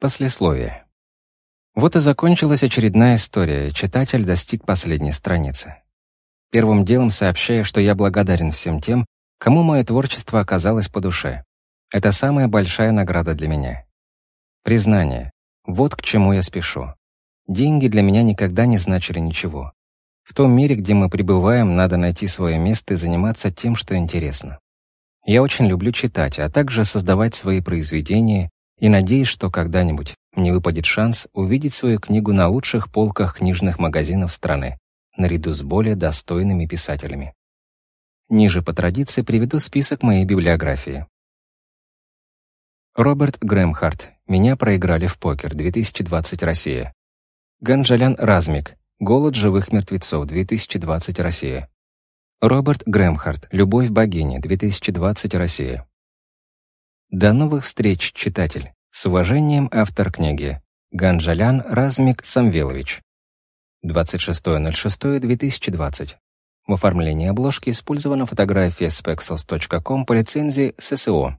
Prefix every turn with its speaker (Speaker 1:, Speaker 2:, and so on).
Speaker 1: Послесловие. Вот и закончилась очередная история, читатель достиг последней страницы. Первым делом сообщаю, что я благодарен всем тем, кому мое творчество оказалось по душе. Это самая большая награда для меня. Признание. Вот к чему я спешу. Деньги для меня никогда не значили ничего. В том мире, где мы пребываем, надо найти свое место и заниматься тем, что интересно. Я очень люблю читать, а также создавать свои произведения и надеюсь, что когда-нибудь мне выпадет шанс увидеть свою книгу на лучших полках книжных магазинов страны, наряду с более достойными писателями. Ниже по традиции приведу список моей библиографии. Роберт Грэмхарт. Меня проиграли в покер. 2020 Россия. Ганжалян Размик. Голод живых мертвецов. 2020 Россия. Роберт Грэмхарт. Любовь богини. 2020 Россия. До новых встреч, читатель. С уважением, автор книги. Ганжалян Размик Самвелович. 26.06.2020. В оформлении обложки использована фотография с pexels.com по лицензии ССО.